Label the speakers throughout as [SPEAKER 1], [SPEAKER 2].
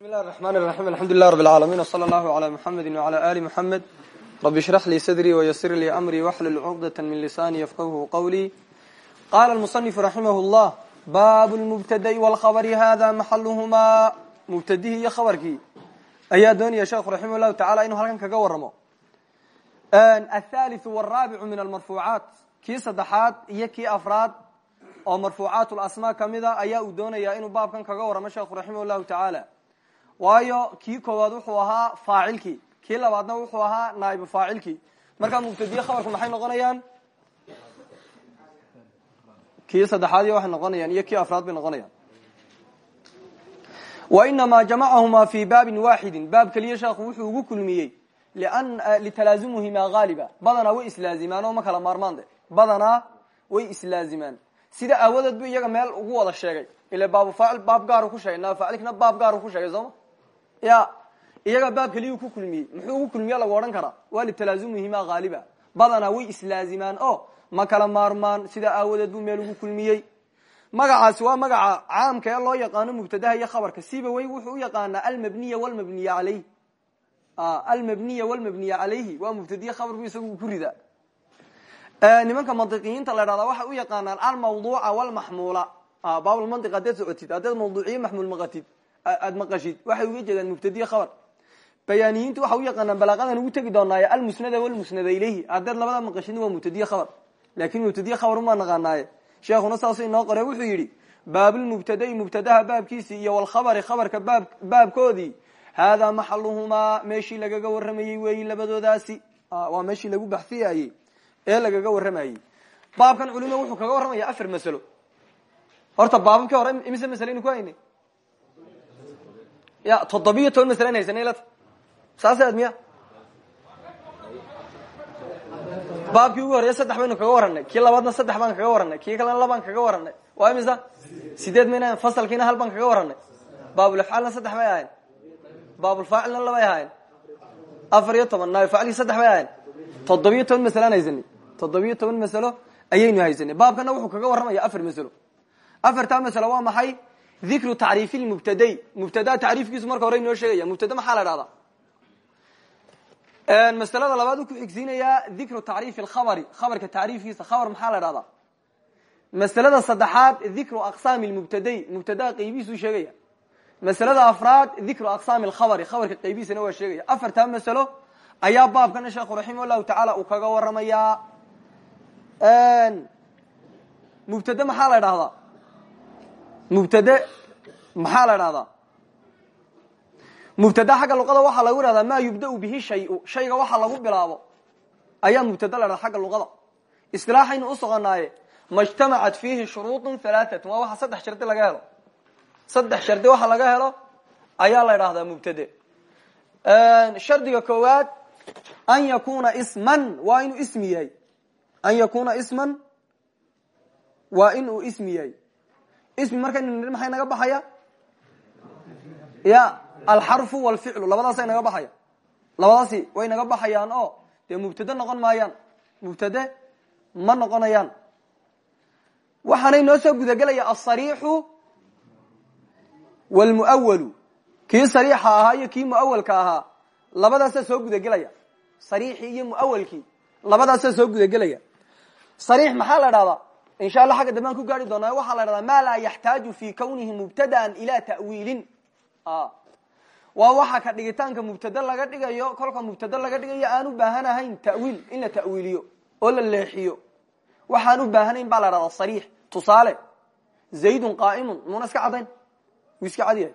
[SPEAKER 1] bismi llahi raxmaan raxiim alxamdu lilah rab alcaalamiin wsala allahu calaa muxamedi wcala ali muxamed rabi shrax lii sadrii wayasir lii amrii waxlul cuqdata min lisaani yafqahu qawlii qaala almusanifu raximah llah baabu lmubtada'i walkhabari hada maxaluhumaa mubtadihii iyo khabarkii ayaa doonaya sheekhu raximah llahu tacala inuu halkan kaga waramo athalithu waraabicu min almarfuucaat kii saddexaad iyo kii afraad oo marfuucaat lasmaa kamida ayaa uu doonayaa inuu baabkan kaga waramo sheekhu raximah llahu tacaala waayo kii koowaad wuxuu ahaa faacilkii. Kii labaadna wuxuu ahaa naaibu faacilkii. Markaa mubtadiye khabarku maxay noqonayaan? Kii saddexaad iyo waxay noqonayaan iyo kii afraad bay noqonayaan. Wa inamaa jamacahuma fi baabin waaxidin baab keliya sheekhu wuxuu ugu kulmiyey litalaazumuhimaa haaliba badanaa way islaazimaan oo ma kala maarmaan way islaazimaan. Sida aawadeed bu iyaga meel ugu wada sheegay. Ila baabu faacil baab gaaru ku sheegay. Naab faacilkina baab gaaru ku sheegay ya iyaga baab keliyuu ku kulmiyey muxuu ugu kulmiya lagu odhan karaa waa litalaazumihima haaliba badanaa way islaazimaan. O ma kala maarmaan sidaa aawadeed buu meel ugu kulmiyey. Magacaasi waa magaca caamka loo yaqaano mubtadaha iyo khabarka. Siba wey wuxuu u yaqaanaa almabniya walmabniya aleyh almabniya walmabniya calayhi waa mubtadiye khabar bu isagu ku rida. Nimanka mantiqiyiinta la dhahdaa waxay u yaqaanaan almawduuca walmaxmuula. Baabulmantiq haddaad socotid haddaad mawduuciye maxmuul maqatid aad maqashid. Waxay uga jeedaan mubtadiye khabar. Bayaaniyiintu waxa u yaqaanaan balaaqadan ugu tegi doonaaye almusnada walmusnada ilayhi. Haddaad labada maqashidna waa mubtadiye khabar. Lakin mubtadiye khabar umaa naqaanaaye. Sheekhuna saasu inoo qore wuxuu yidhi baabulmubtada'i mubtadaha baabkiisii iyo walkhabari khabarka baab baabkoodii haadaa maxaluhumaa meeshii lagaga waramayey weeyi labadoodaasi. Waa meeshii lagu baxsiyayey ee lagaga waramayey baabkan culimo wuxuu kaga warramaya afar masalo. Horta baababkii hore imise masaleynu ku haynay ya toddobiyo toban masalen haysanay lata saas ad miya baabkii ugu horeya saddex baynu kaga waranay kii labaadna saddex baan kaga waranay kii kalena labaan kaga waranay waa imisa sideed mayna fasalkiina hal baan kaga waranay baabulafcaalna saddex bay ahayn baabulfaacilna labay ahayn afar iyo toban naafacilkii saddex bay ahayn toddobiyo toban masalaan haysanay toddobiyo toban masalo ayaynu haysanay baabkana wuxuu kaga warramaya afar masalo afartaa masalo waa maxay dikru tacriif lmubtaday mubtada tacriifkiisu marka hore inoo sheegaya. mubtada maxaa la dhahdaa masalada labaad u ku xigsiinayaa dikru tacriifi lkhabari khabarka tacriifkiisa khabar maxaa la dhahdaa masalada saddexaad dikru aqsaami lmubtaday mubtadaa qaybihiisuu sheegaya. Masalada afraad dikru aqsaami lkhabari khabarka qaybihiisana waa sheegaya. Afartaa masalo ayaa baabkana sheekhu raximah llahu tacaala uu kaga waramayaa mubtade maxaa la dhahdaa mubtade maxaa la dhahdaa mubtada xagga luqada waxaa lagu dhahdaa ma yubdau bihi shayu. Shayga waxa lagu bilaabo ayaa mubtada la dhahda xagga luqada. Isilaaxaynu usoconaaye majtamacat fiihi shuruuطu halaaatun saddex shardi laga helo. Saddex shardi waxa laga helo ayaa la dhahdaa mubtade shardiga koowaad an yakuna isman. Waa inuu ismi an yakuna isman. Waa ismi yahay ismi markaynu nidhi maxay naga baxaya? Ya alxarfu walficlu labadaasay naga baxaya. Labadaasi way naga baxayaan oo dee mubtade noqon maayaan. Mubtade ma noqonayaan. Waxaanay noo soo gudagelaya asariixu wlmuawalu kii sariixa ahaa iyo kii muawalka ahaa. Labadaasaa soo gudagelaya. Sariixii iyo muawalkii labadaasaa soo gudagelaya. Sariix maxaa la dhahdaa insha allah xagga dambaan ku gaari doonaa. Waxaa la dhahdaa ma laa yaxtaaju fi kawnihi mubtadaan ila ta'wiilin. Waa waxa ka dhigitaanka mubtade laga dhigayo kolka mubtade laga dhigayo aan u baahanahayn ta'wiil in la ta'wiiliyo oo la leexiyo. Waxaan u baahanayn baa la dhahdaa sariix. Tusaale zaydun qaa'imun muuna iska cadayn wuu iska cad yahay.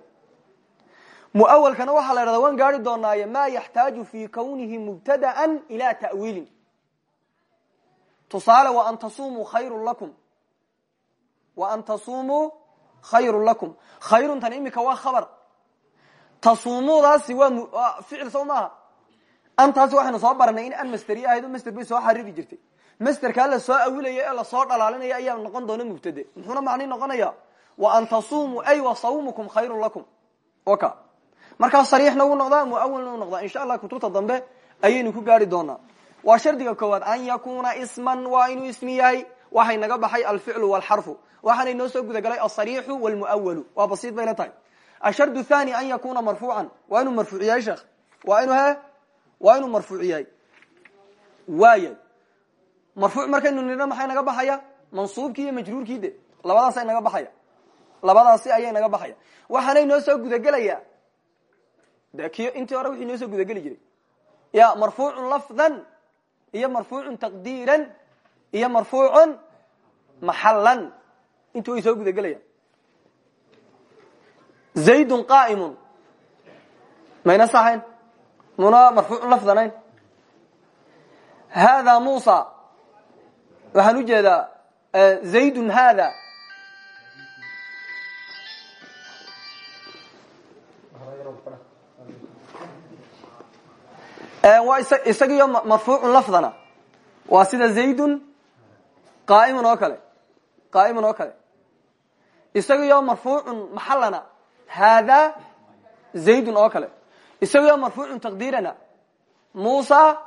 [SPEAKER 1] Muawalkana waxaa la dhahdaa waan gaari doonaaye ma yaxtaaju fi kawnihi mubtadaan ila ta'wiilin tusaale wa an tasumuu khayru lakum. Wa an tasumuu khayru lakum. Khayruntan imika waa khabar. Tasumuudaasi waa ficil soo maaha. Antaasi waxaynu soo baranay in an masteri ahayd master bay soo xariri jirtay. Masterkaa la soo awilaya ee la soo dhalaalinaya ayaa noqon doona mubtade. Muxuuna macni noqonaya wa an tasumuu ay wa sawmukum khayru lakum. Oka markaa sariixna wuu noqdaa muawalna u noqdaa. Insha allah kutubta dambe ayaynu ku gaari doonaa waa shardiga koowaad an yakuna isman waa inuu ismi yahay. Waxay naga baxay alficlu walxarfu. Waxaanay noo soo gudagalay asariixu walmuawalu waa basiid bay la tahay. Ashardu thani an yakuna marfuucan. Waa inuu marfuuc yahay sheekh waa inuu he? Waa inuu marfuuc yahay waaya marfuuc markaynu maxay naga baxaya? Mansuubkii iyo majruurkii de. Labadaas naga baxaya. Labadaasi ayay naga baxaya. Waxaana inoo soo gudagelaya de intii hore wixii inoo soo gudageli ya marfuucun lafdan iyo marfuucun taqdiiran iyo marfuucun maxalan inti way soo gudagelayaan zaydun qa'imun mayna sahayn? Muna marfuucun lafdanayn? Hada musa waxaan u jeedaa zaydun hada waa isagiyo marfuucun lafdana. Waa sida zaydun qaaimun oo kale. Qaaimun oo kale. Isagiyo marfuucun maxalana hada zaydun oo kale. Isagiyo marfuucun taqdiirana. Musa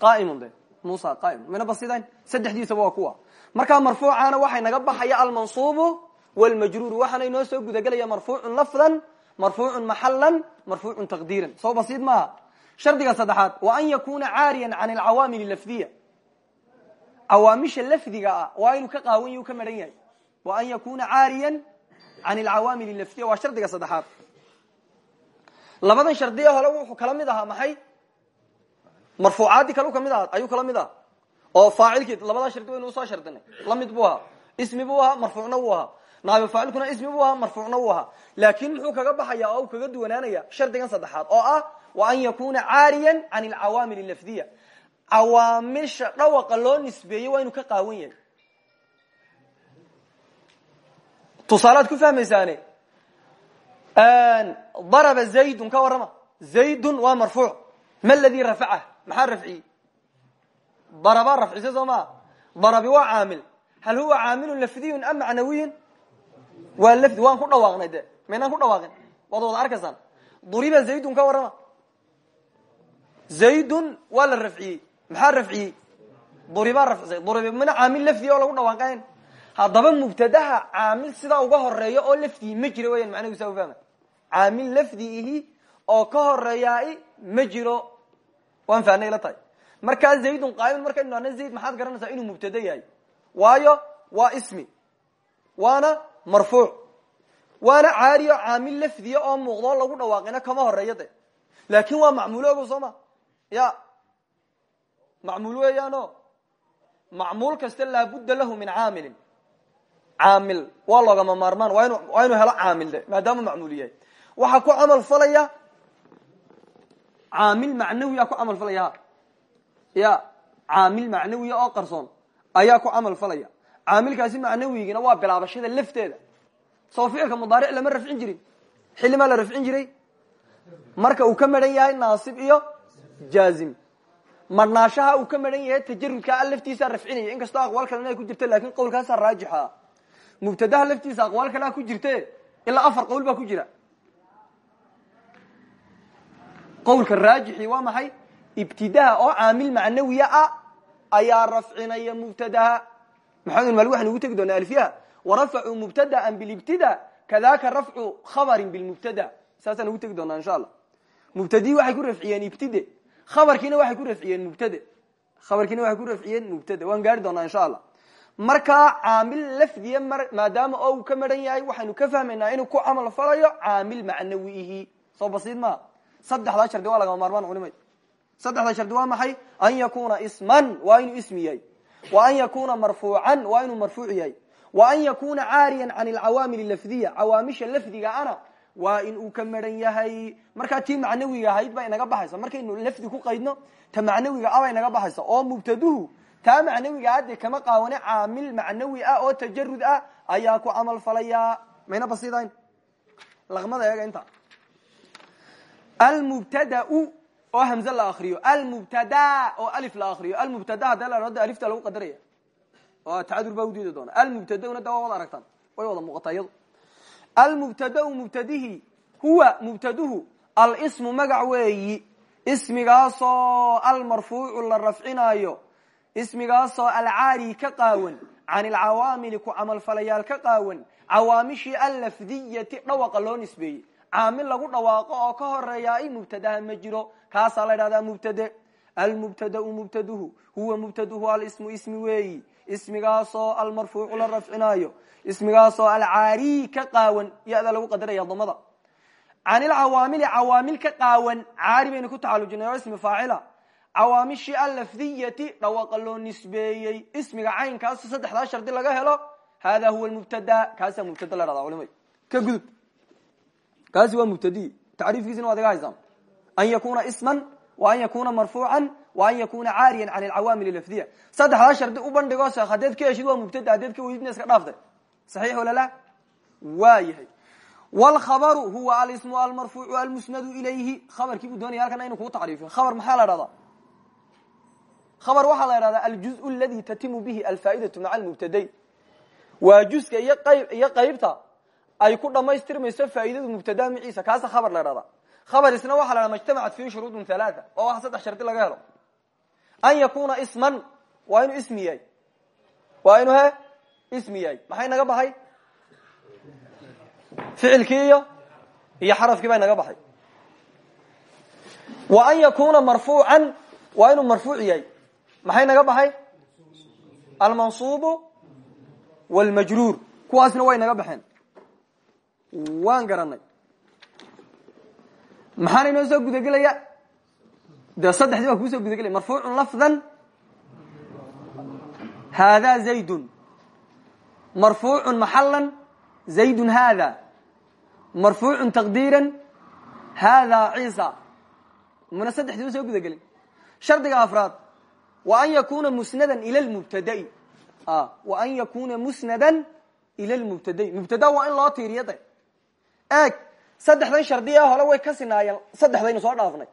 [SPEAKER 1] qaaimun de musa qaaimun. Mina basidayn saddexdiisaba waa kuwa. Markaa marfuucaana waxay naga baxaya almansuubu wlmajruuru waxaana inoo soo gudagelaya marfuucun lafdan marfuucun maxalan marfuucun taqdiiran. Soo basiid maaha shardiga saddexaad wa an yakuna caariyan can alcawaamil lafdiya. Cawaamisha lafdiga ah waa ka qaawan yahy u yahay. Wa an yakuna caariyan can alcawaamil lafdiya. Waa shardiga saddexaad. Labadan shardiya hole wuxuu kala mid ahaa maxay? Marfuucaadii kale ka mid aha ayuu kala mid ahaa. Oo faacilkii labadaa shardi waynu u soo shardinay. Lamid buu ismi buu ahaa marfuucna wuu ahaa. Ismi buu ahaa marfuucna wuu ahaa. Kaga baxaya oo kaga duwanaanaya shardigan saddexaad oo ah wa an yakuna caariyan can alcawaamil lafdiya cawaamisha dhawaqa loo nisbeeyey waa inuu ka qaawan yahay. Tusaalaad ku fahmaysaane? Daraba zaydun ka warrama. Zaydun waa marfuuc. Ma ladii rafacah maxaa rafciyey daraba rafcise soo maa darabi waa caamil. Hal huwa caamilun lafdiyun am macnawiyun? Waa lafdi waan ku dhawaaqnay de maynaan ku dhawaaqin. Waad wada arkaysaan. Duriba zaydun ka warrama zaydun waa la rafciyey. Maxaa rafciyey? Duriba rafcisay duriba mina caamil lafdiya oo lagu dhawaaqayn. Haddaba mubtadaha caamil sidaa uga horreeya oo lafdihi ma jiro weyan macnahu saa ufahma caamil lafdiihi oo ka horeeyaa ma jiro. Waan fahnay la tahay. Markaa zaydun qaa'imun markaynu nahno zayd maxaad garanaysaa inuu mubtada yahay? Waayo waa ismi. Waana marfuuc. Waana caariyo caamil lafdiya oo muuqdoo lagu dhawaaqina kama horreeya de. Laakin waa macmuul ogo soo ma ya macmuul weeyaano macmuul kasta laabudda lahu min caamilin caamil waa loogama maarmaan waa inu waa inuu helo caamil de maadaama macmuul yahay ku camal falaya caamil macnawiya ku camal falaya ya caamil macnawiya oo qarsoon ayaa ku camal falaya caamilkaasi macnawigina waa bilaabashada lafteeda soo ficilka mudaaric lama rafcin jirin xillimaa la rafcin jiray marka uu ka maran yahay naasib iyo jaazim. Marnaashaha uu ka maran yahay tajarudkaa laftiisa rafcinaya inkastoo aqwaal kalena ay ku jirto laakiin qowlkaasa raajixa. Mubtadaha laftiisa aqwaal kalea ku jirte ilaa afar qowl baa ku jira. Qowlka raajixi waa maxay? Ibtidaha oo caamil macnawiya ah ayaa rafcinaya mubtadaha. Maxamed maali waxaynu ugu tegi doonaa alfiyaha warafacuu mubtadaan bilibtida kadaka rafcu khabarin bilmubtada saasaan ugu tegi doonaa insha allah. Mubtadii waxay ku rafciyeen ibtide khabarkiina waxay ku rafciyeen mubtade. Khabarkiina waxay ku rafciyeen mubtade. Waan gaari doonaa insha allah markaa caamil lafdiya maadaama uu ka maran yahay waxaynu ka fahmaynaa inuu ku camal falayo caamil macnawiihi. Soo basiid maa saddexdaa shardi waa lagama maarmaan culimay saddexda shardi waa maxay? An yakuna isman waa inuu ismi wa an yakuna marfuucan waa inuu marfuuc wa an yakuna caariyan can alcawaamil lafdiya. Cawaamisha lafdiga ana waa in uu ka maran yahay. Markaa tii macnawiga ahayd baa inaga baxaysa. Markaynu lafdi ku qaydno ta macnawiga abaa inaga baxaysa. Oo mubtaduhu taa macnawiga ade kama qaawane caamil macnawi ah oo tajarud ah ayaa ku camal falaya. Mayna basidayn laqmada eega inta. Almubtadau oo hamze la akriyo almubtada oo alif la akriyo almubtada hadda la hada alifta lagu qadaraya. Oo tacadur baa udiidi doona. Almubtadauna da waa wada aragtaan. Way wada muuqataa almubtadau mubtadihi huwa mubtaduhu. Alsmu magac weeyi. Ismigaasoo almarfuucu la rafcinaayo. Ismigaasoo alcaari ka qaawan can ilcawaamili ku camalfalayaal ka qaawan cawaamishii allafdiyati dhawaqa loo nisbeeyey. Caamil lagu dhawaaqo oo ka horeeyaay mubtadaha ma jiro. Kaasaa la ydhahdaa mubtade. Almubtadau mubtaduhu. Huwa mubtaduhu alismu ismi weeyi ismigaasoo almarfuucu la rafcinaayo ismigaasoo alcaari ka qaawan yada lagu qadaraya damada can ilcawaamili cawaamil ka qaawan caari baynu ku tacalujinay ismi faacila. Cawaamishii allafdiyati dhawaqa loo nisbeeyey ismiga caynkaaso saddexdaa shardi laga helo. Hada huwa mubtada kaasaa mubtada la dhahda culimay. Ka gudub kaasi waa mubtadi. Tacriifkiisina waad iga haysaan an yakuna isman wa an yakuna marfuucan wa an yakuna caariyan can alcawaamil lafdiya saddexdaa shardi u bandhigo sheekh haddeed ka heshid waa mubtada haddeed ka weydidna iska dhaaftay saxiix wala la waa yahay wlkhabaru huwa alismu almarfuucu almusnadu ilayhi khabarkii buu doonaya halkan aynu kuu tacriifin khabar maxaa la dhahdaa khabar waxaa la dhahdaa aljuz ladi tatimu bihi alfaa'idatu maca almubtaday waa juska iyo qayb iyo qaybta ay ku dhamaystirmayso faa'iidadu mubtada maciisa kaasa khabar la dhahdaa khabar isna waxa la dhaha majtamacat fihi shuruudun halaaa oo wax saddex shardi laga helo an yakuna isman. Waa inuu ismi yahay waa inuu he? Ismi yahay maxay naga baxay? Ficilkii iyo iyo xarafkii baa naga baxay. Wa an yakuna marfuucan. Waa inuu marfuuc yahay. Maxay naga baxay? Almansuubu wاlmajruur kuwaasna way naga baxeen. Waan garanay. Maxaana inoo soo gudagelaya dee saddexdii baa kuusoo gudagelaya marfuucun lafdan hada zaydun. Marfuucun maxalan zaydun hada marfuucun taqdiira hada ciisa. Muna saddexdii ba soo gudagelin shardiga afraad wa an yakuna musnadan ila lmubtadai wa an yakuna musnadan ila lmubtadai mubtada waa in loo tiiriyo de eeg saddexdan shardiya hore way ka sinaayeen saddexdaynu soo dhaafnay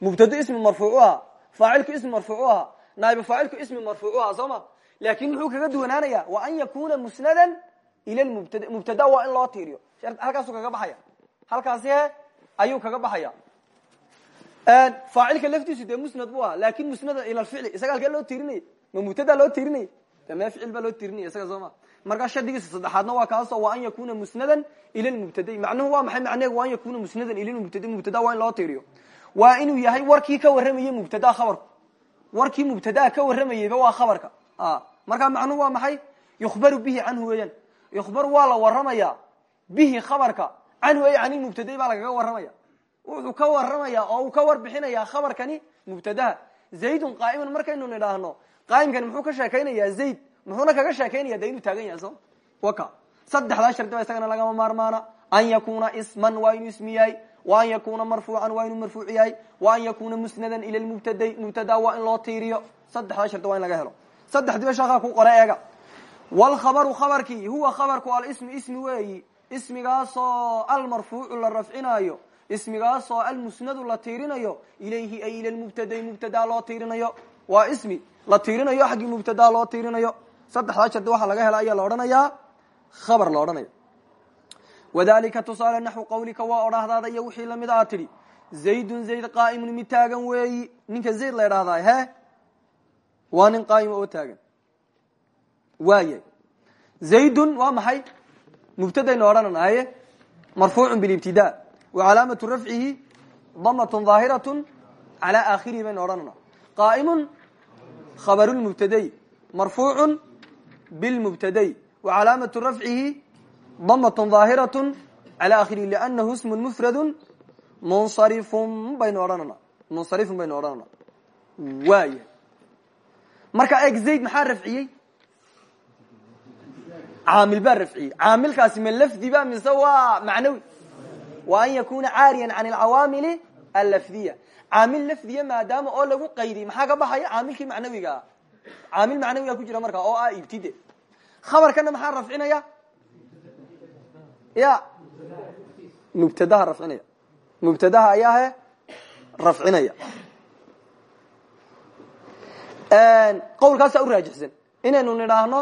[SPEAKER 1] mubtado ismi marfuuc u ahaa faacilku ismi marfuuc u ahaa naaibu faacilku ismi marfuuc u ahaa soo ma laakin muxuu kaga duwanaanaya wa an yakuna musnadan ila mubtada mubtada waa in loo tiiriyo halkaasuu kaga baxaya halkaasi he ayuu kaga baxaya faacilka laftiisu dee musnad bu ahaa laakiin musnadan ila lficli isaga halkee loo tiirinaya ma mubtada loo tiirinaya de me ficil baa loo tiirinaya isaga soo ma markaa shardigiisa saddexaadna waa kaasoo wa an yakuna musnadan ila mubtadai macnuhu waa maxay macneheegu wa an yakuna musnadan ila mubtada mubtada waa in loo tiiriyo waa inuu yahay warkii ka warramayey mubtada khabarku. Warkii mubtadaa ka warramayeyba waa khabarka. Markaa macnuhu waa maxay? Yukhbaru bihi canhu weeyaan. Yukhbaru waa la waramaya bihi khabarka. Canhu ay can ilmubtadai baa lagaga warramaya. Wuxuu ka warramaya oo uu ka warbixinaya khabarkani mubtadaha zaydun qaa'iman markaynu nidhaahno qaa'imkani muxuu ka sheekaynaya zayd. Muxuuna kaga sheekaynaya de inuu waka. Saddexdaa shardi ba isagana lagama maarmaana. An yakuna isman waa inuu ismi yahay wa an yakuna marfuucan waa inuu marfuuc yahay. Wa an yakuna musnadan ila lmubtadai mubtada waa in loo tiiriyo. Saddexdaa shardi waa in laga helo. Saddexdiiba sheekaa ku qore eega. Wlkhabaru khabarkii huwa khabarku alismu ismi weeyi. Ismigaasoo almarfuucu la rafcinaayo ismigaasoo almusnadu la tiirinayo ilayhi ay ila mubtadai mubtada loo tiirinayo. Waa ismi la tiirinayo xaggii mubtada loo tiirinayo wadalika tusaale naxwu qawlika waa odhahdaada iyo wixii la mid aa tidhi zaydun zayd qaa'imun ninka zayd la idhahdaa he waa nin qaa'ima oo taagan waaya zaydun waa maxay mubtadaynu odhanana haye marfuucun bilibtida wa calaamatu rafcihi damatun daahiratu cala aakhirihi baynu odhanana qaa'imun khabaru lmubtaday marfuucu bilmubtaday wa calaamatu rafcihi damatun daahiratu cala aakhirihi liannahu ismun mufradu munsarifun baynu odhanana munsarifun baynu odhanana waaya marka eeg zayd maxaa rafciyey caamil baa rafciyey caamilkaasi ma lafdi ba mise waa macnawi wa an yakuna caariyan can alcawaamili allafdiya caamil lafdiya maadaama oo lagu qaydiy maxaa ka baxaya caamilkii macnawigaa caamil macnawiga ku jira marka oo ah ibtide khabarkana maxaa rafcinaya ya. Mubtadaha rafcinaya. Mubtadaha ayaa he rafcinaya. Qawlkaasa u raajixsan. Inaynu nidhaahno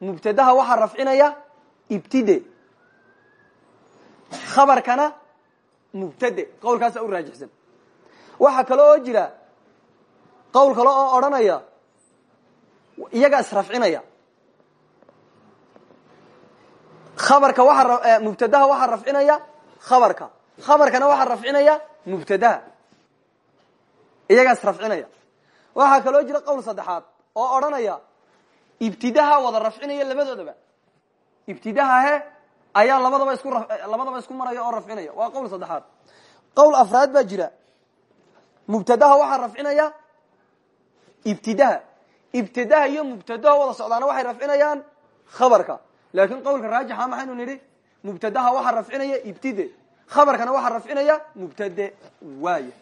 [SPEAKER 1] mubtadaha waxaa rafcinaya ibtide. Khabarkana mubtade. Qawlkaasa u raajixsan. Waxaa kale oo jira qowl kale oo odhanaya iyagaa israfcinaya khabarka waa mubtadaha waxaa rafcinaya khabarka. Khabarkana waxaa rafcinaya mubtadaha. Iyagaas rafcinaya. Waxaa kaloo jira qowl saddexaad oo odhanaya ibtidaha wada rafcinaya labadoodaba. Ibtidaha he ayaa labadaba isku labadaba isku maraya oo rafcinaya. Waa qowl saddexaad. Qowl afraad baa jira. Mubtadaha waxaa rafcinaya ibtidaha. Ibtidaha iyo mubtadaha wada socdaana waxay rafcinayaan khabarka laakin qowlka raajixa maxaynu nidhi mubtadaha waxaa rafcinaya ibtide khabarkana waxaa rafcinaya mubtade waaya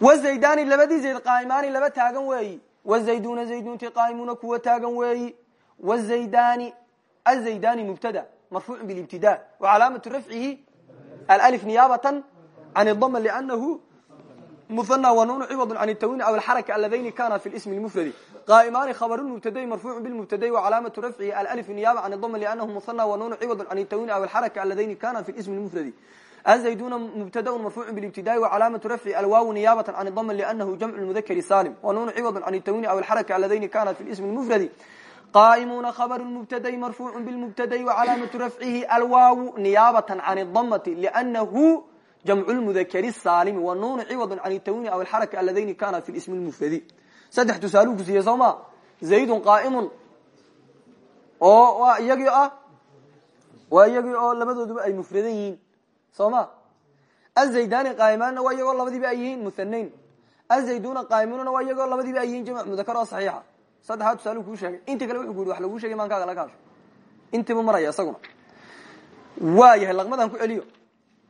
[SPEAKER 1] wazaydani labadii zayd qaaimaani laba taagan weeyi. Wazayduna zaydunti qaaimuuna kuwa taagan weeyi. Wazaydani azaydani mubtada marfuucu bilibtida wacalaamatu rafcihi alif niyaabatan can dama lanahu muhanى wanuunu ciwad can tawin aw alxaraka aladayni kana fi ismi mufradi qaaimaani khabr mubtadai marfuucu bilmubtadai wacalaamatu rafcihi alif niyaaba can dama lanahu muhanى wanuunu ciwad can tawin aw alxaraka aladayni kana fi ismi mufradi azayduna mubtada marfuucu bilibtidaai wacalaamatu rafci alwaaw niyaabatan can dama lanahu jamcu mudakri salim wanuunu ciwad can tawin aw alxaraka aladayni kana fi ismi mufradi qaimuna khabr mubtadai marfuucu bilmubtadai wacalaamatu rafcihi alwaaw niyaabatan can damati lnahu jamcu lmudakri saalimi wanuunu ciwad can tawini aw alxaraka aladayni kana fi ismi mufradi saddex tusaaluu ku siiye soo ma? Zaydun qaaimun. Oo waa iyagii ah? Waa iyagii oo labadooduba ay mufradan yihiin. Soo ma? Azaydani qaaimaanna waa iyagoo labadiiba ay yihiin muhanayn azayduna qaa'imununa waa iyagoo labadiiba ay yihiin jamc mudakar oo saxiixa. Saddexaa tusaale kuu sheegay. Inta kale wuxuu ku yidhi wax laguu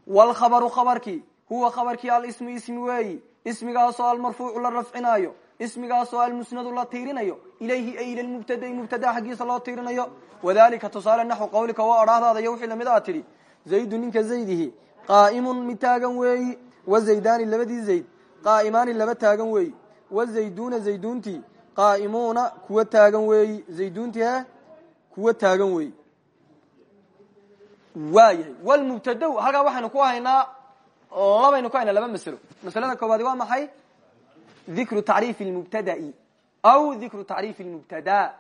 [SPEAKER 1] wlkhabaru khabarkii huwa khabarkii alismu ismi weeyi ismigaasoo almarfuucu la rafcinaayo. Ismigaasoo almusnadu la tiirinayo. Ilayhi ay ila mubtadai mubtada xaggiisa loo tiirinayo. Wadalika tusaale naxu qawlika waa odhaahdaada iyo wixii la mid a tidhi zaydu ninka zaydihi qaa'imun mid taagan weeyi wazaydani labadii zayd qaa'imaani laba taagan weeyi wazayduna zayduntii qaa'imuuna kuwa taagan weeyi zayduntii he kuwa taagan weeyi waayahay wlmubtad halkaa waxaynu ku haynaa labaynu ku haynaa laba maslo maslada koowaadi waa maxay? Dikru tacriif lmubtada'i aw dikru tacriif lmubtada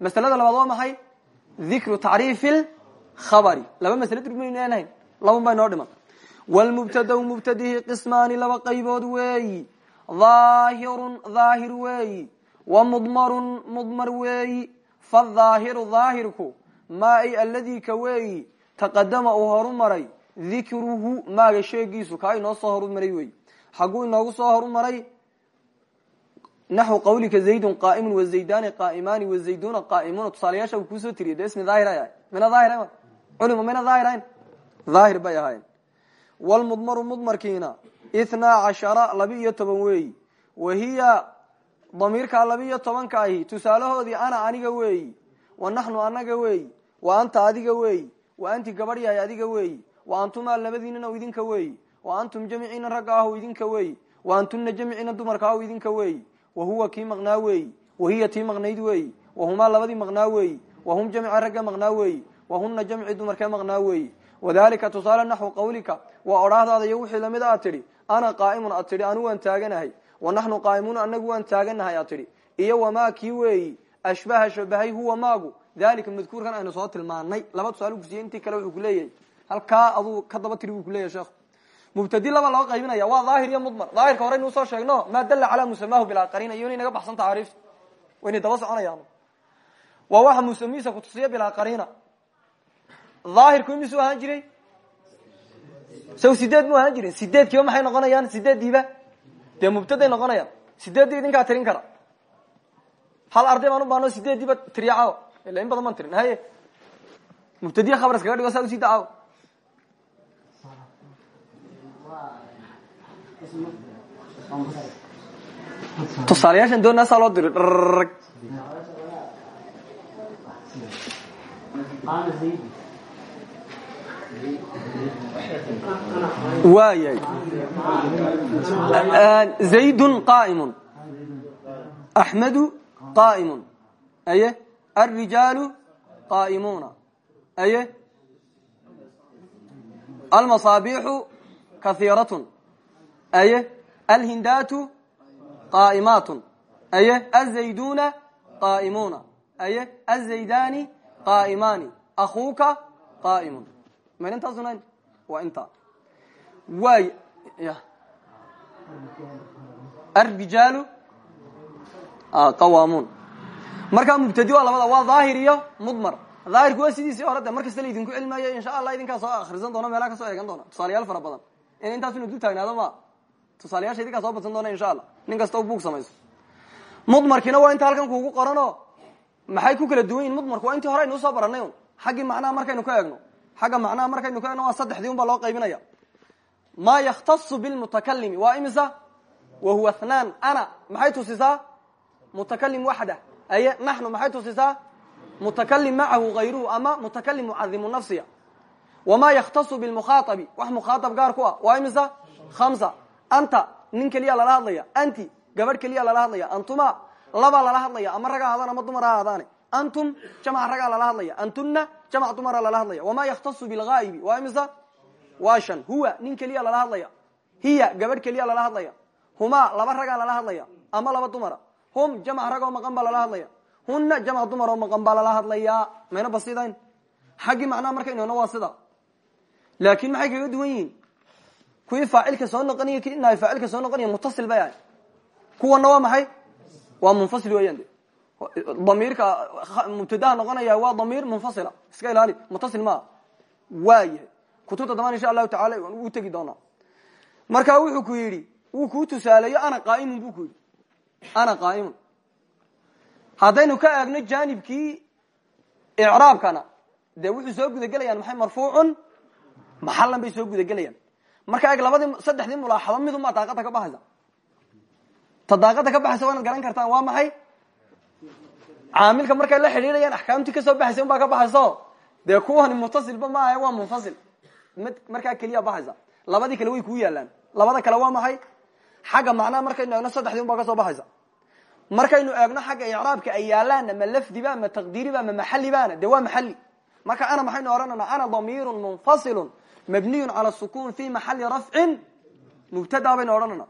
[SPEAKER 1] maslada labaad waa maxay? Dikru tacriif lkhabari laba masle durmaynahayn laban baa inoo dhiman wlmubtadau mubtadihi qismaani laba qaybood weeyi dhaahirun dhaahir weeyi wa mudmarun mudmar weeyi fadhaahiru dhaahirku maa ay aladii ka weeyi taqadama uu horumaray dikruhu maaga sheegiisu kaa inoo soo horumaray wey xagguu inoogu soo horumaray naxwu qawlika zaydun qaaimun wazaydani qaaimaani wazayduna qaaimuuna tusaalayaasha uu kuusoo tiriya de ismi daahir mina daahir culima mina daahir ahayn daahir bay ahayn wlmudmaru mudmarkiina ithnaa cashara laba iyo toban weeyi. Wahiya damiirkaa laba iyo tobanka ahi tusaalahoodii ana aniga weeyi. Wa naxnu anaga weeyi. Wa anta adiga weeyi wa anti gabadh yahay adiga weeyi wa antumaa labadiinana idinka weeyi wa antum jamiciina ragga ahu idinka weeyi wa antuna jamiciina dumarka ahu idinka weeyi wa huwa kii maqnaa weeyi wahiya tii maqnayd weeyi wahumaa labadii maqnaa weeyi wahum jamca ragga maqnaa weeyi wahuna jamci dumarkee maqnaa weeyi wadalika tusaale naxwu qawlika. Waa odhaahdaada iyo wixii la mid aad tidhi ana qaa'imun aad tidhi anu waan taaganahay. Wa naxnu qaa'imuuna anagu waan taaganahay aad tidhi iyo wamaa kii weeyi ashbaha shabahay huwa maagu dalika madkuurkan aynu soo tilmaanay. Laba tusaale kusiiyey intii kale wuxuu kuleeyahay halkaa aduu ka daba tiri buu kuleyahay sheekhu mubtadi laba loo qaybinaya waa daahir iyo mudmar. Daahirka hore inuu soo sheegno maa dalla calaa musamahu bilaa qariina iyo inay naga baxsan tacaariifta waynay daba soconayaan waa waxa musamiisa kutusiya bilaa qariina. Daahirku imisuu ahaan jiray? Saw sideed mu ahaan jirin sideedkiiba maxay noqonayaan? Sideeddiiba dee mubtaday noqonayaan. Sideeddii idinkaa tirin kara. Hal arday baan u baano sideeddiiba tiriya caawa ila in badan baan tirin haye mubtadiya khabar iskaga dhigo saa u sii da caawa tusaalayaashan doonaa saa loo diri drrg waayahay zaydun qaaimun axmedu qaaimun aye alrijaalu qaaimuuna aye almasaabiixu kahiiratun aye alhindaatu qaa'imaatun aye azayduna qaa'imuuna aye azaydani qaa'imaani akuuka qaa'imun mayn intaasunayn waa intaa waay y arijaalu qawaamuun markaa mubtadi waa labada waa daahir iyo mudmar. Daahirku waa sidiisii hore de mar kasta laydinku cilmayo insha allah idinkaa soo akrisan doona meelaha ka soo eegan doona tusaalayaal fara badan. In intaas inu dul taagnaado ma tusaalayaasha idinkaa soo badsan doona insha allah nin kasta o buug samayso. Mudmarkiina waa inta halkan kuugu qorano maxay ku kala duwan yihiin mudmarku waa intii hore aynu u soo baranay un xaggii macnaha markaynu ka eegno. Xagga macnaha markaynu ka eegno waa saddexdii un baa loo qaybinaya. Ma yakhtasu bilmutakalimi waa imisa? Wa huwa thnaan. Ana maxay tusisaa? Mutakalim waxda aye naxnu maxay tusisaa mutakalim macahu hayruhu ama mutakalim mucadimu nafsiya wama yakhtasu bilmukhaaabi wax mukhaaab gaar ku ah waa imisa hamsa anta nin keliya lala hadlaya anti gabadh keliya lala hadlaya antuma labaa lala hadlaya ama raga hadaan ama dumar ha hadaane antum jamc ragaa lala hadlaya antuna jamc dumara lala hadlaya wama yakhtasu bilghaa'ibi waa imisa waa shan huwa nin keliya lala hadlaya hiya gabadh keliya lala hadlaya huma laba ragaa lala hadlaya ama laba dumara hum jamc rag oo maqan baa lala hadlaya. Huna jamc dumar oo maqan baa lala hadlaya. Mayna basidayn xaggii macnaha markaynona waa sida. Laakin maxay kaga duwan yihiin? Kuwii faacilka soo noqonaya ki naay faacilka soo noqonaya mutasil bay ahay kuwana waa maxay? Waa munfasil weeyaan de. Damiirka mubtadaha noqonaya waa damiir munfasila. Iska ilaali mutasil maa waayahay kutubta marka wuxuu ku yidhi wuu kuu tusaaleeyo ana qaaimun bu ku yidhi ana qaaimun haddaynu ka eegno janibkii icraabkana dee wuxuu soo gudagelayaan maxay marfuucun maxalan bay soo gudagelayaan marka eeg labadii saddexdii mulaaxado midunbaa daaqada ka baxaysa ta daaqada ka baxaysa waanad garan kartaan waa maxay caamilka markay la xidhiidhayaan axkaamtii ka soo baxaysa unbaa ka baxayso dee kuwani mutasilba maaha waa munfasil markaa keliya baxaysa labadii kale way kuu yaalaan labada kale waa maxay xagga macnaha markaynu eegno saddexdii unbaa ka soo baxaysa markaynu eegno xagga icraabka ay yaalaanna ma lafdiba ma taqdiiriba ma maxalibana de waa maxali marka ana maxaynu odhanana ana damiirun munfasilun mabniyun cala sukun fi maxali rafcin. Mubtada baynu odhanana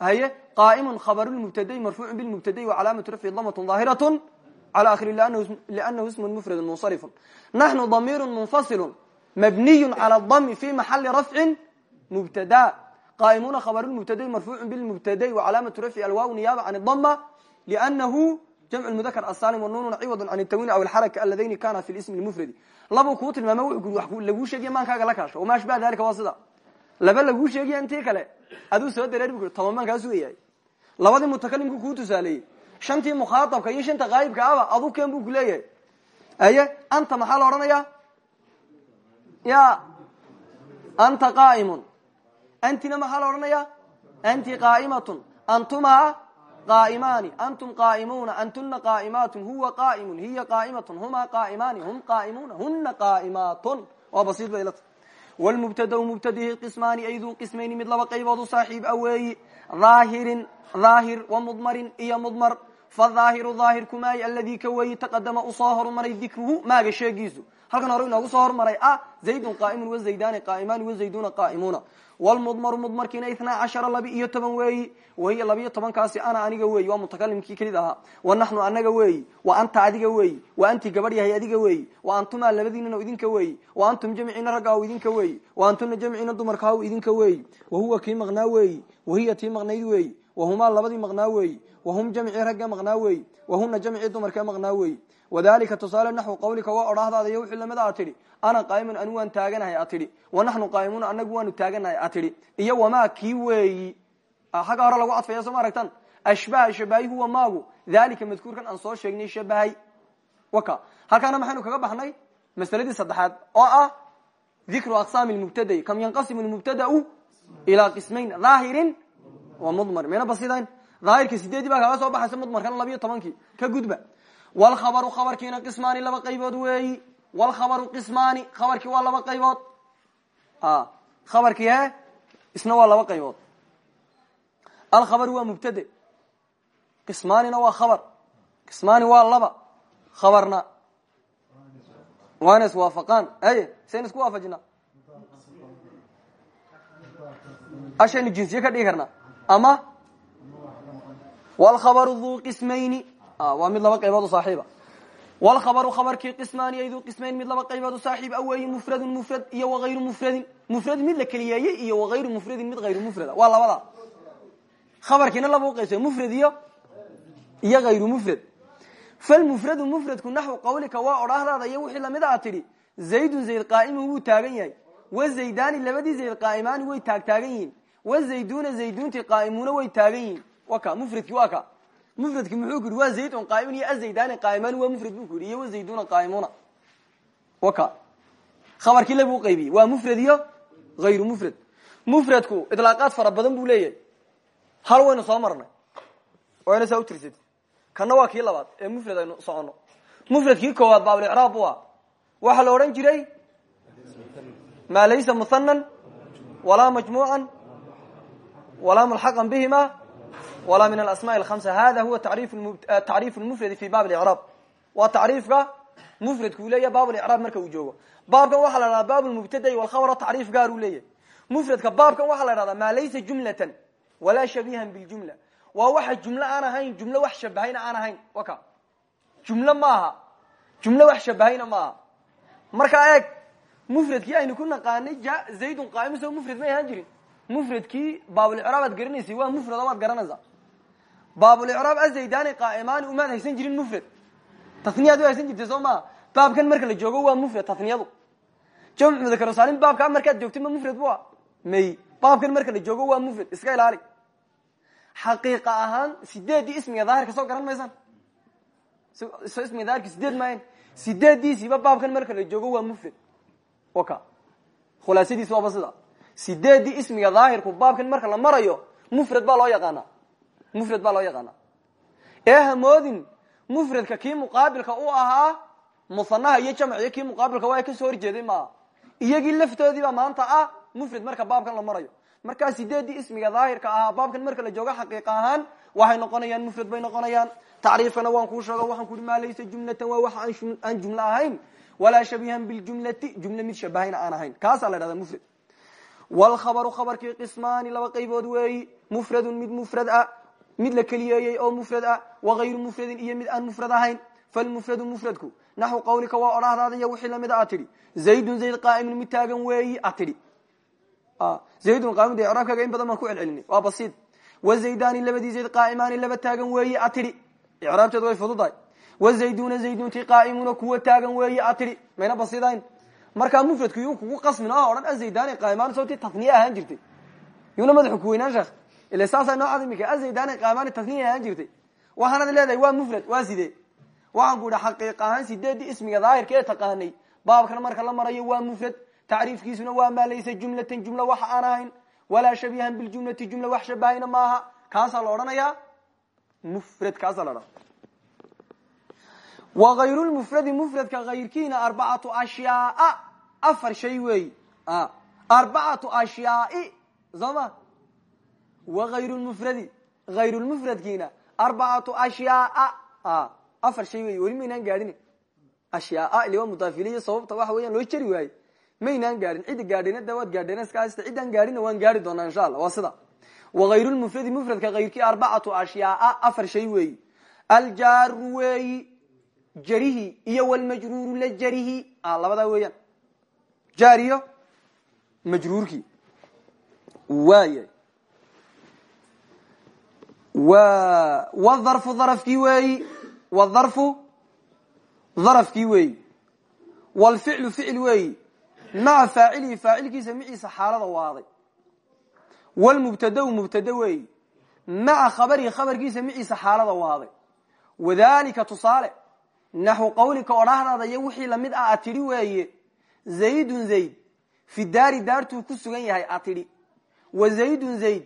[SPEAKER 1] haye qaaimun khabarulmubtaday marfuucun bilmubtaday wacalaamatu rafci damatun daahiratu cala akhiri lianahu ismun mufradun munsarifun. Naxnu damiirun munfasilun mabniyun cala dami fi maxali rafcin mubtada qaimuna khabarulmubtaday marfuucun bilmubtaday wacalaamatu rafci alwaaw niyaaba can dama lianahu jamc mudakr asalim wanunun ciwad can tawin aw alxaraka aladayni kana fi ismi mufradi labuu kuu tilmaama w laguu sheegiya maankaaga la kaasho wama ashbaha dalika waa sida laba laguu sheegiya intii kale aduu soo dareeri bu toban maan kaa sugayahay labadii mutakalimku kuu tusaaleeyey shantii mukhaaabka iyo shanta qaayibka aba adu ken bu ku leeyahay aye anta maxaa la odhanaya ya anta qaaimun antina maxaa la odhanaya anti qaaimatun antuma qaaimaani antum qaaimuuna antuna qaaimaatun huwa qaaimun hiya qaaimatun huma qaaimaani hum qaaimuuna huna qaaimaatun waa basiid bay ilata wlmubtada mubtadihi qismaani ay duu qismayni mid laba qaybood u saaxiib a weeyi aahirin daahir wa mudmarin iyo mudmar fadaahiru daahirku maay aladii ka weeyi taqadama u soo horumaray dikruhu maaga sheegiisu halkan hore inoogu soo hormaray ah zaydun qaaimun wazaydani qaaimaani wazayduna qaaimuuna wlmudmaru mudmarkiina itnaa cashara laba iyo toban weeyi wahiya labiyo tobankaasi ana aniga weeyi waa mutakalimkii kelid ahaa wa naxnu anaga weeyi wa anta adiga weeyi wa anti gabadh yahay adiga weeyi wa antumaa labadiinana idinka weeyi wa antum jamciina ragga idinka weeyi wa antuna jamciina dumarka idinka weeyi wahuwa kii maqnaa weeyi wahiya tii maqnayd weeyi wahumaa labadii maqnaa weeyi wahum jamcii ragga maqnaa weeyi wahuna jamcii dumarka maqnaa weeyi wadalika tusaale naxwu qawlika waa odhaahdaada iyo wixii la mid a tidhi ana qaaimun anu waan taaganahay a wa naxnu qaaimuuna anagu waanu taaganahay a iyo wamaa kii weeyi? Xagga hore lagu cadfaya soo ma aragtan ashbaha shabahay huwa maagu dalika madkuurkan aan soo sheegnay shabahay waka halkaana maxaynu kaga baxnay masaladii saddexaad oo ah dikru aqsaami mubtadai kam yanqasimu lmubtadau ilaa qismayn dhaahirin wa mudmar. Mayna basidayn daahirka sideedii baa kaga soo baxaysa mudmarkana labiyo tobankii ka gudba wlkhabaru khabarkiina qismaani laba qaybood weeyi. Wlkhabaru qismaani khabarkii waa laba qaybood. Khabarkii he isna waa laba qaybood. Alkhabaru waa mubtade. Qismaanina waa khabar. Qismaani waa laba. Khabarna waana iswaafaqaan. Aye sayna isku waafajina. Ashaynu jinsiye ka dhigi karnaa ama wlkhabaru duu qismayni waa mid laba qaybood u saaxiiba. Wlkhabaru khabarkii qismaani aydu qismayn mid laba qaybood saaxiib a weeyi mufradun mufrad iyo wagayru mufradin. Mufrad mid la keliyeeyey iyo wagayru mufradin mid hayru mufrada waa labada. Khabarkiina laba uqayso mufrad iyo iyo hayru mufrad. Falmufradu mufradku naxwu qawlika waa odhaahdaada iyo wixii la mid a tidhi zaydun zayd qaa'imun taagan yahay. Wazaydani labadii zayd qaa'imaani way taagtaagan yihiin. Wazayduna zaydunti qaa'imuuna way taagan yihiin. Wa ka mufradki waa ka mufradki muxuu ku yihi waa zaydun qaa'imun iyo azaydani qaa'imaani waa mufrad buu ku yihi iyo wazayduna qaa'imuna wa ka khabarkii labuu qaybiyey waa mufrad iyo hayru mufrad mufradku idlaaqaad fara badan buu leeyahay hal waynu soo marnay wayna saa utirsatay kana waa kii labaad ee mufrad aynu soconno mufradkii koowaad baabulicraab bu ah waxaa la jiray ma laysa muhanan walaa min aasma hamsa hada huwa tacriif mufradi fi baab raab waa tacriifka mufradku leeya baablicraab marka uu joogo baabkan waxaa la dhahdaa baab mubtadai wlkhabr tacriif gaar u leeyahy mufradka baabkan waxaa la dhahdaa maa laysa jumlatan walaa shabiihan biljumla waa waxa jumlo aan ahayn jumlo wax shabahayna aan ahayn waka jumlo maaha jumlo wax shabahayna maaha markaa eeg mufradkii aynu ku naqaanay zaydun qaaimuso mufrad may ahaan jirin mufradkii baabulicraab aad garanaysay waa mufrad o waad garanaysaa baabulicraab azaydani qaaimaani umaad haysan jirin mufrad. Taniyaad u haysan jirtay soo maa baabkan marka la joogo waa mufrad taniyadu jamc mudakar saalim baabkaa markaad joogtay ma mufrad bu may. Baabkan marka la joogo waa mufrad iska ilaali. Xaqiiqa ahaan sideeddii ismiga daahirka soo garan maysaan. Ismiga daahirka sideed maayan sideeddiisiiba baabkan marka la joogo waa mufrad. Waka. Khulaasadiis waaba sida sideeddii ismiga daahirku baabkan marka la marayo mufrad baa loo yaqaana. Mufrad baa loo yaqaana. Ee hamoodin mufradka kii muqaabilka u ahaa musanaha iyo jamciyo kii muqaabilka waa ka soo horjeeday maaha iyagii laftoodiiba maanta ah mufrad marka baabkan la marayo. Markaa sideeddii ismiga daahirka ahaa baabkan marka la joogo xaqiiqa ahaan waxay noqonayaan mufrad bay noqonayaan. Tacriifkana waan kuu sheego waxaan ku uhi maa laysa jumlatan waa wax aan jumlo ahayn. Walaa shabihan biljumlati jumle mid shabahayna aan ahayn. Kaasaa la dhahdaa mufrad wlkhabaru khabarkii qismaani laba qaybood weeyi mufradun mid mufrad ah mid la keliyeeyey oo mufrad ah wagayru mufradin iyo mid aan mufrad ahayn falmufradu mufradku naxwu qawlika waa odhahdaada iyo wixii lamida a tidhi zaydun zayd mid taagan weeyi a tidhi zaydun qaamid icraabkaaga in badan baan ku celcelinay waa basiid wazaydani labadii zayd qaa'imaani laba taagan weeyi a tidhi icraabteedu way fududahay wazayduna zaydunti qaa'imuna kuwa taagan weeyi a tidhi mayna markaa mufradku yuu kugu qasmin oo odhan azaydani qaa'imaani sababtii taniye ahaan jirtay. Yuuna madaxu ku weynaan sheekh. Ila saasaa noocaad imika azaydani qaa'imaani taniye ahaan jirtay. Waxaanad leedahay waa mufrad waa sidee? Waxaan ku idhi xaqiiq ismiga daahirka taqaanay. Baabkan marka la marayo waa mufrad tacriifkiisuna waa maa laysa jumlatan jumla wax aan ahayn. Walaa shabihan biljumlati jumla wax shabahayna maaha. Kaasaa la mufrad kaasaa la odhanaya wagayru lmufradi mufradka kayrkiina arbacatu afar shay weeyi arbacatu ashyaai soo ma wagayru lmufradi hayru lmufradkiina arbacatu ashyaaa afar shay weeyi weli maynaan gaadhin ashyaaa ili waa mudaafiliyo sababta waxa weeyaan loo jeri waaye maynaan gaadhin cidda gaadhina da waad gaadheen ciddaan gaadhina waan gaari doonaa insha allah waa sida. Wagayru lmufradi mufradka kayrkii arbacatu ashyaaa afar shay weeyi aljaaru weeyi jarihi iyo wlmajruuru la jarihi labadaa weeyaan jaar iyo majruurkii waaya wdharfu darafkii weeyi wdharfu darafkii weeyi. Wlficlu ficil weeyi. Maca faacilihi faacilkiisa maciisa xaalada waaday. Wlmubtadau mubtada weeyi. Maca khabarihi khabarkiisa maciisa xaalada waaday. Wadalika tusaale naxwu qawlika odhahdaada iyo wixii la mid ah a tidhi weeye zaydun zayd fi daari daartuu ku sugan yahay a wa zaydun zayd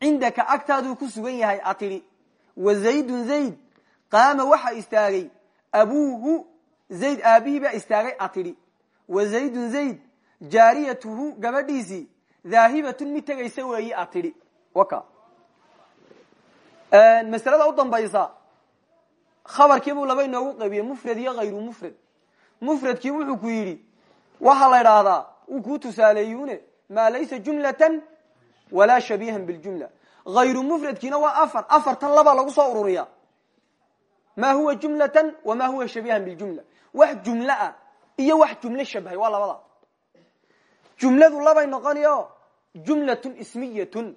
[SPEAKER 1] cindaka agtaaduu ku sugan yahay a wa zaydun zayd qaama waxa istaagay. Abuuhu zayd aabihii baa istaagay wa zaydun zayd jaariyatuhu gabadhiisii dhaahibatun mid tegaysa weeyi a tidhi. Waka. Masalada u dambaysa khabarkiibuu laba inoogu qaybiyey mufrad iyo hayru mufrad. Mufradkii wuxuu ku yidhi waxaa la idhaahdaa uu kuu tusaaleeyune maa laysa jumlatan walaa shabihan biljumla hayru mufradkiina waa afar. Afartan labaa lagu soo ururiya ma huwa jumlatan wama huwa shabihan biljumla wax jumlo ah iyo wax jumlo shabahay waa labada. Jumladu labay noqonayo jumlatun ismiyatun.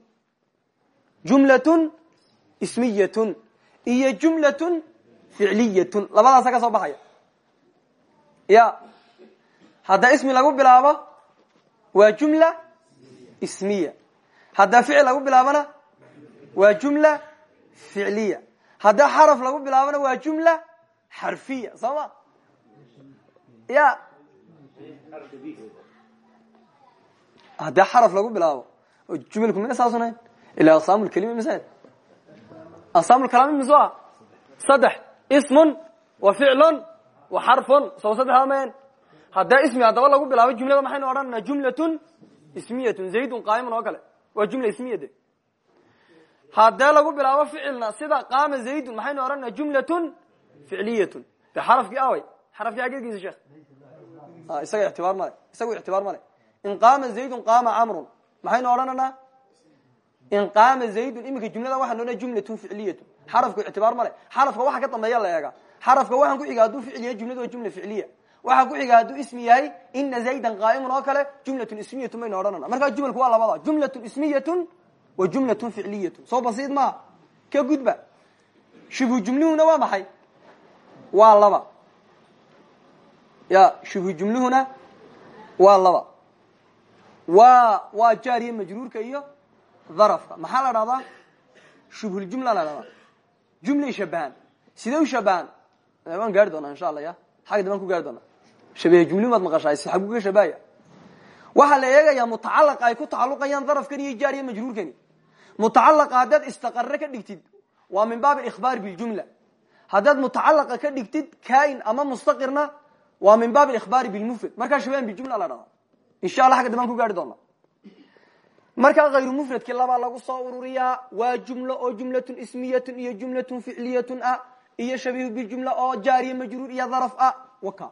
[SPEAKER 1] Jumlatun ismiyatun iyo jumlatun ficliyatun. Labadaasa ka soo baxaya. Ya hadda ismi lagu bilaabo waa jumla ismiya. Haddaa ficil lagu bilaabona waa jumla ficliya. Haddaa xaraf lagu bilaabona waa jumla xarfiya. Soo ya. Haddaa xaraf lagu bilaabo jumalku mina saasunayn ila aqsaam lkelima misa aqsaam lkalaami miso a saddex. Wa ficlun wa xarfun. Soo haddaa ismi haddaba lagu bilaabo jumlada maxaynu odhanana jumlatun ismiyatun zaydun qaa'iman oo kale. Waa jumla ismiya de haddee lagu bilaabo ficilna sida qaama zaydun maxaynu odhanana jumlatun ficliyatun. De xarafkii away xarafkii agegiisa sheekh. Isaga itibaar male isaga ictibaar male. In qaama zaydun qaama camrun maxaynu odhananaa in qaama zaydun iminka jumlada waxaan odhana jumlatun ficliyatun. Xarafku ictibaar male. Xarafka waxa ka dambeeya la eega. Xarafka ku xiga hadduu ficil waa jumla ficliya waxaa ku xiga hadduu ismi yahay ina zaydan qaa'imun oo kale jumlatun ismiyatun baynu odhanana markaa jumalku waa labada jumlatun ismiyatun wa jumlatun ficliyatun. Soo basiid maaha? Ka gudba. Shubhu jumluhuna waa maxay? Waa laba. Ya shubhu jumluhuna waa laba. Waa waa jaariya majruurka iyo darafka. Maxaa la dhahdaa? Shubhuljumla la dhahdaa. Jumlay shabahan sidee u shabahan waan gaari doonaa insha alla ya. Xagga dambaan ku gaari doonaa shabehe jumli maad maqashaay si xagu ka shabaaya waxaa la eegayaa mutacalaqa ay ku tacaluqayaan darafkan iyo jaariya majruurkani. Mutacalaqa haddaad istaqare ka dhigtid waa min baab ikhbaar biljumla haddaad mutacalaqa ka dhigtid kain ama mustaqirna waa min baab ikhbaari bilmufrad markaa shabahan biljumla la dhahdaa insha alla xagga dambaan ku gaari doonaa. Markaa hayru mufradki labaa lagu soo ururiyaa waa jumlo oo jumlatun ismiyatun iyo jumlatun ficliyatun ah iyo shabihu bijumla oo jaariya majruur iyo daraf ah. Waka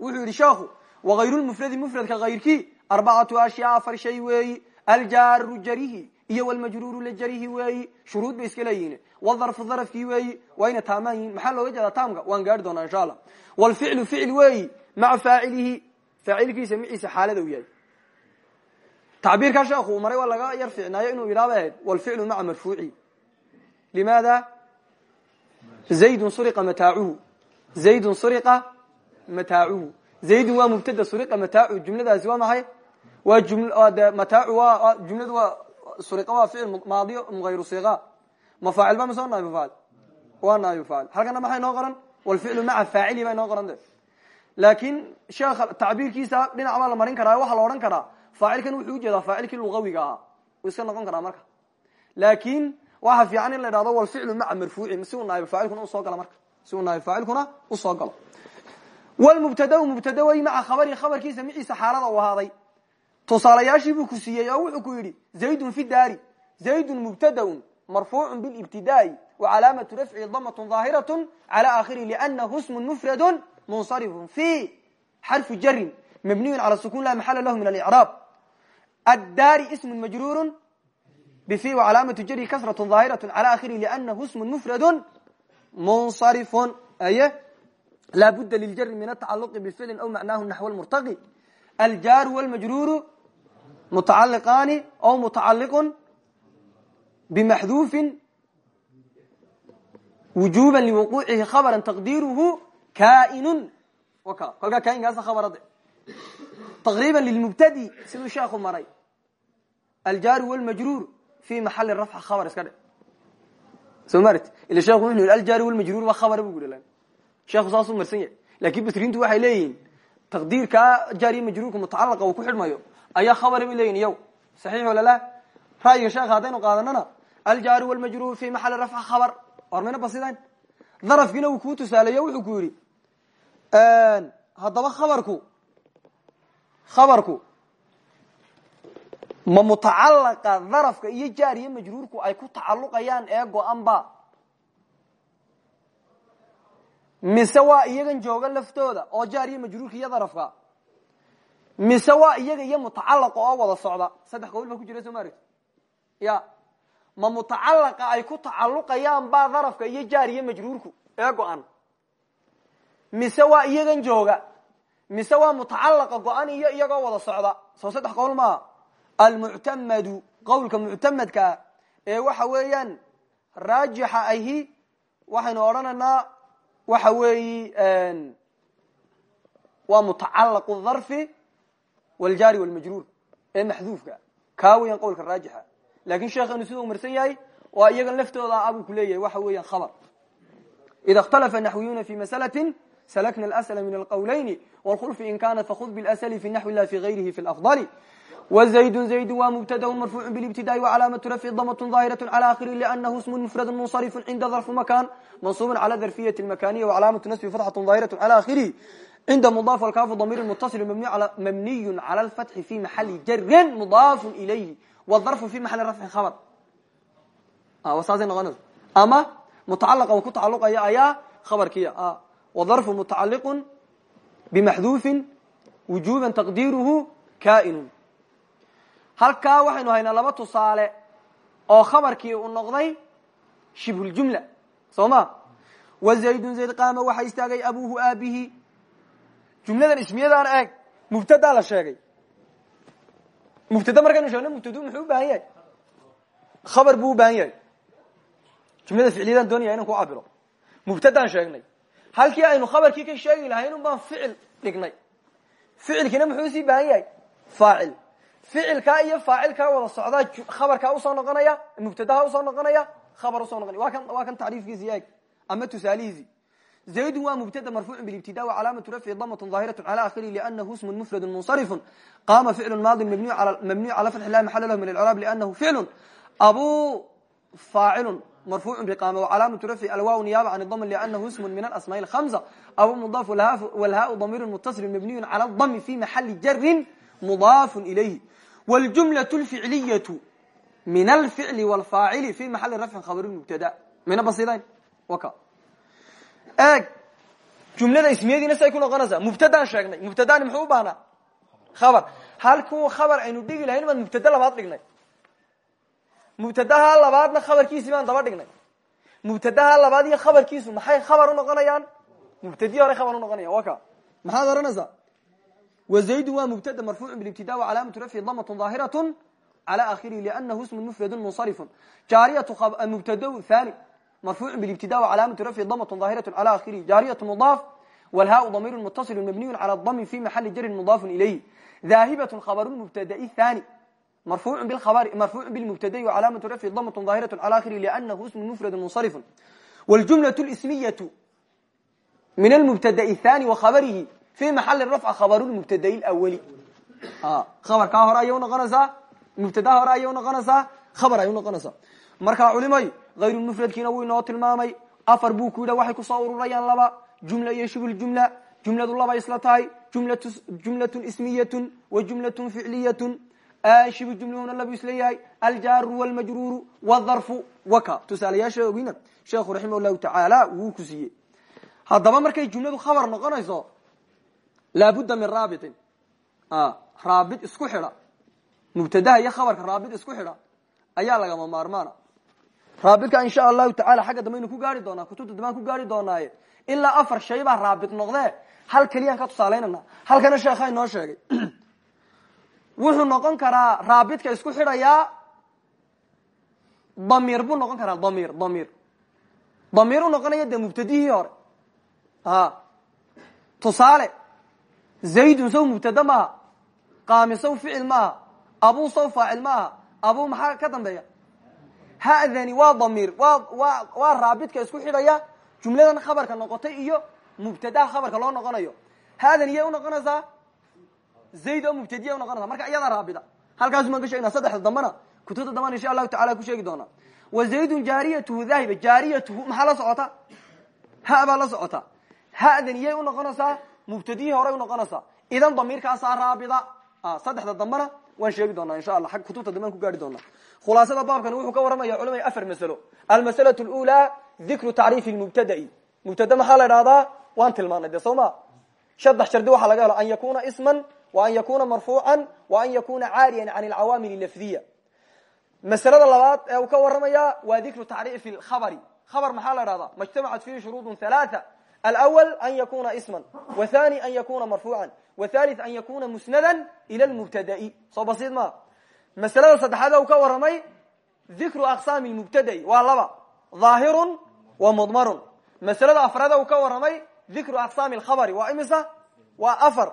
[SPEAKER 1] wuxuu yidhi sheekhu wagayrulmufradi mufradka hayrkii arbacatu ashyaa afar shay weeyi aljaaru jarihi iyo wlmajruuru la jarihi weeyi shuruud bay iska leeyihiin wdarfu darafkii weeyi waa ina taamaan maxaa looga jeedaa taamka? Waan gaari doonaa insha allah. Wlficlu ficil weeyi maca faacilihi faacilkiisa maciisa xaalada u yahay. Tacbiirkaa sheekhu uu maray waa laga yar ficnaayo inuu ahayd wlficlu maca marfuuci. Limaada? Zaydun suriqa mataacuhu. Zaydun mataacuhu zaydun waa mubtada suriqa mataacuhu jumladaasi waa maxay? Waa mataacu waa jumladu waa suriqa waa ficil maadiyo hayru siqa mafaacil ba mise waa naayib faacil waa naayib faacil halkana maxay noo qoran? Walficlu maca faacili bay noo qoran de. Laakiin sheekha tacbiirkiisa dhinac baa la marin karaa waxaa la odhan karaa. Faacilkan wuxuu u jeedaa faacilkii lugawiga ahaa. Uu iska noqon karaa marka. Laakiin waxa fiican in la idhahdo walficlu maca marfuuci si uu naayib faacilkuna u soo galo marka. Si uu naayib faacilkuna u soo galo wlmubtada mubtada wey maca khabari khabarkiisa maciisa xaalada u ahaaday tusaalayaashii buu ku siiyey oo wuxuu ku yidhi zaydun fi daari zaydun mubtadaun marfuucu bilibtidaai wacalaamatu rafcihi damatun daahiratu cala aakhiri lianahu smun mufradu munsarifun fi xarfu jarin mabniyu cala sukun la maxala lahu min alicraab addaari ismu majruuru bfi wcalaamatu jari kasratu daahiratu cala aakhiri lianahu smun mufradu munsarifun aye laa budda liljari min atacaluqi bficlin aw macnahu naxw lmurtaqi aljaaru wlmajruuru mutacaliqaani aw mutacaliqu bimaxduufin wujuba liwuquucihi khabra taqdiiruhu kainun waka kolkaa kainkaasa khabarade taqriiba lilmubtadi siduu sheekhu maray aljaaru wlmajruur fi maxali rafca khabar iska dhe soo marat ila sheekhu wuxuu yidhi aljaari wlmajruur waa khabara bu sheekhu saasuu marsan yahay. Laakiin basriintu waxay leeyihiin taqdiirkaa jaariya majruurka mutacalaqa uu ku xidhmayo ayaa khabara bay leeyihiin yow. Saxiix walala ra'yiga sheekha haddaynu qaadanana aljaaru wlmajruur fi maxali rafca khabar. Ormayna basidayn darafkiina uu kuu tusaaleeyo wuxuu ku yidhi haddaba khabarku khabarku ma mutacalaqa darafka iyo jaariya majruurku ay ku tacaluqayaan ee go-an ba mise waa iyagan jooga laftooda oo jaariya majruurka iyo darafka mise waa iyaga iyo mutacalaqa oo wada socda. Saddex qowl ba ku jira soo ya. Ma mutacalaqa ay ku tacaluqayaan ba darafka iyo jaariya majruurku? Ee go-an mise waa iyagan jooga? Mise waa mutacalaqa go-an iyo iyagoo wada socda? Soo saddex qowl maaha almuctamadu qowlka muctamadkaa ee waxa weeyaan raajixa ahi waxaynu odhanaynaa waxa weeyi waa mutacalaqu dharfi wljaari wlmajruur ee maxduufka kaa weeyaan qowlka raajixa lakin sheekheenu siduu umarsan yahay waa iyagan laftooda abuu ku leeyahay waxa weeyaan khabar ida اkhtalafa naxwiyuuna fi maslati slkna اlأsl min alqwlayni wاlkhulfi in kana fakhud bاlأsl fi naxwi la fi غayrihi fi اlأfضل wزaydu zaydu waa mubtad marfuucu bilibtidaai wcalaamatu rafci damt ظaahiraة calى akhiri lأnahu sm mfrad munsarif cinda ظarfu makan mansuub calى darfiyaة اmakaniya wcalaamatu nasbi fatxaة ظaahiraة calى akhirihi cinda mudaaf alkaafu damiir mutaصil mabniy calى اlfatxi fi maxali jarin mudaaf ilayhi wdarfu fi maxali rafci khabr saasay noqonaysa ama mutacalaqa u ku tacaluqaya ayaa khabarkiya wdarfu mutacaliqu bimaxduufin wujuba taqdiiruhu kainu halkaa waxaynu haynaa laba tusaale oo khabarkii uu noqday shibhuljumla soo ma? Wa zaydun zayd qaama waxaa istaagay abuhu aabihi. Jumladan ismiyadaan eeg mubtadaa la sheegay. Mubtada markaynu sheegno mubtadu muxuu u yahay? Khabar buu u baahan yahay. Jumlada ficliyadan doonaya inan ku cabiro mubtadaan sheegnay. Halkii aynu khabarkii ka sheegi lahayn un baan ficil dhignay. Ficilkiina muxuu u sii baahan yahay? Faacil ficilkaa iyo faacilkaa wada socdaa khabarkaa u soo noqonaya mubtadaha u soo noqonaya khabar u soo noqonaya. Waa kan tacriifkiisi yahay ama tusaalihiisi zaydun waa mubtada marfuucu bilibtida wacalaamatu rafci damatun aahiratu cala akhirihi lianahu ismun mufradu munsarifun. Qaama ficlu maadin mamnuuc cala fatxi lahi maxal lahu min alcraab lianahu ficlu abuu faacilun marfuucu biqaama wacalaamatu rafci alwaaw niyaaba can idam lianahu ismun min alasmaa'i alhamsa abuu mudaaf walhaau damiirun muttasilun mabniyun cala adami fi maxali jarin mudaaf ilayh wاljumlaة اlficliyaة min alficli wاlfaacili fi maxali rafci khabr mubtada mayna basidayn waka eeg jumlada ismiyadiina say ku noqonaysaa mubtadaan sheegnay mubtadaani muxuu u baahnaa khabar halkuu khabar aynu dhigi lahayn baan mubtada labaad dhignay mubtadaha labaadna khabarkiisii baan daba dhignay mubtadaha labaad iyo khabarkiisu maxay khabar unoqonayaan mubtadii hore khabar unoqonaya wa ka maxaad oranaysaa wazaydu waa mubtada marfuucu bilibtida wcalaamatu rafci damt ظaahiraة calى akhirihi lأnahu sm mfrad munsarif jaariyatu mubtad hani مرفوع بالابتداء وعلامة رفع ضمة ظاهرة على آخره جارية مضاف والهاء ضمير متصل مبني على الضم في محل جر مضاف إليه ذاهبة خبر المبتدا الثاني مرفوع بالخبر مرفوع بالمبتدا وعلامة رفع ضمة ظاهرة على آخره لأنه اسم مفرد منصرف والجملة الاسمية من المبتدا الثاني fi maxali rafc khabaru mubtadai awali khabarkaa hore ayay unoqonaysaa mubtadaa hore ayay unoqonaysaa khabar ayay unoqonaysaa markaa culimay hayru mufradkiina wuu inoo tilmaamay afar buu ku yidha waxay ku soo ururayaan laba jumla iyo shubul jumla jumladu laba isla tahay jumlatun ismiyatun wa jumlatun ficliyatun shibu jumluhuna labu is leeyahay aljaaru wlmajruuru wdharfu waka tusaalayaasha ogina sheekhu raximah llahu tacaala wuu ku siiyey haddaba markay jumladu khabar noqonayso laabudda min raabitin raabit isku xidha mubtadaha iyo khabarka raabit isku xidha ayaa lagama maarmaana raabidka insha allahu tacala xagga dambe aynu ku gaari doonaa kutubta dambaan ku gaari doonaaye ilaa afar shay baa raabit noqdee hal keliyaan ka tusaalaynana halkana sheekha inoo sheegay wuxuu noqon karaa raabidka isku xidhayaa damiir buu noqon karaa damiir damiir damiir u noqonaya dee mubtadihii hore tusaale zaydun saw mubtada maaha qaami saw ficil maaha abuu saw faacil maaha abu maxaa ka dambeeya hadani waa damiir wa wa waa raabidka isku xidhaya jumladan khabarka noqotay iyo mubtadaha khabarka loo noqonayo hadan iyay unoqonaysaa zayd oo mubtadiya unoqonaysa marka iyadaa raabida halkaasu maan ka sheegna saddexda dambana kutubta dambana insha allahu tacala ku sheegi doonaa wa zaydun jaariyatuhu dahiba jaariyatuhu maxaa la socota ha baa la socota hadan iyay unoqonaysaa mubtadihii horey unoqonaysaa idan damiirkaasaa raabida saddexda dambana waan sheegi doonaa insha allah. Ag kutubta dambe an ku gaari doonaa. Khulaasada baabkani wuxuu ka warramaya culamay afar masalo. Almasala lula dikru tacriifi mubtada'i. Mubtada maxaa la idhahdaa waan tilmaanay de soo ma? Saddex shardi waxaa laga helo an yakuna isman wa an yakuna marfuucan wa an yakuna caariyan can alcawaamil lafdiya. Masalada labaad ee uu ka warramaya waa dikru tacriifi khabari. Khabar maxaa la dhahdaa majtamacat fihi shuruudun halaaa alأwl an yakuna isma wthani an yakuna marfuuca wthalith an yakuna musnada ila lmubtada'i soo basiid ma masalada saddexaad u ka waramay dikru aqsaami mubtada'i waa laba dhaahirun wa mudmarun masalada afraad u ka waramay dikru aqsaami lkhabari waa imisa waa afar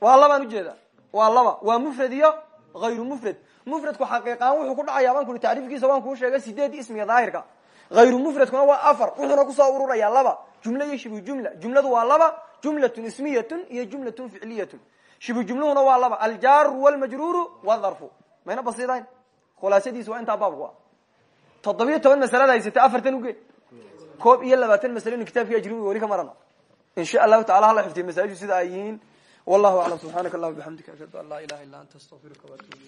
[SPEAKER 1] waa labaan ujeeda waa laba waa mufrad iyo hayru mufrad mufradku xaqiiqaan wuxuu ku dhacaya baan tacriifkiisa sideed ismiga daahirka hayru mufradkuna waa afar wuxuuna ku soo ururaya laba jumle iyo shibu jumla jumladu waa laba jumlatun ismiyatun iyo jumlatun ficliyatun shibu jumluhuna waa laba aljaaru wlmajruuru wdharfu mayna basidayn khulaasadiis waa intaa baabku a toddobiyo toban masalada haysata afartan uge koob iyo labaatan masalo inu kitabki ajrumiga weli ka marana in sha allahu tacala hala xiftiya masaajid sida ay yihiin wallahu aclam subxaanaka allahuma bixamdika ashhadu an laa ilaha illa anta astaqfiruka waatubu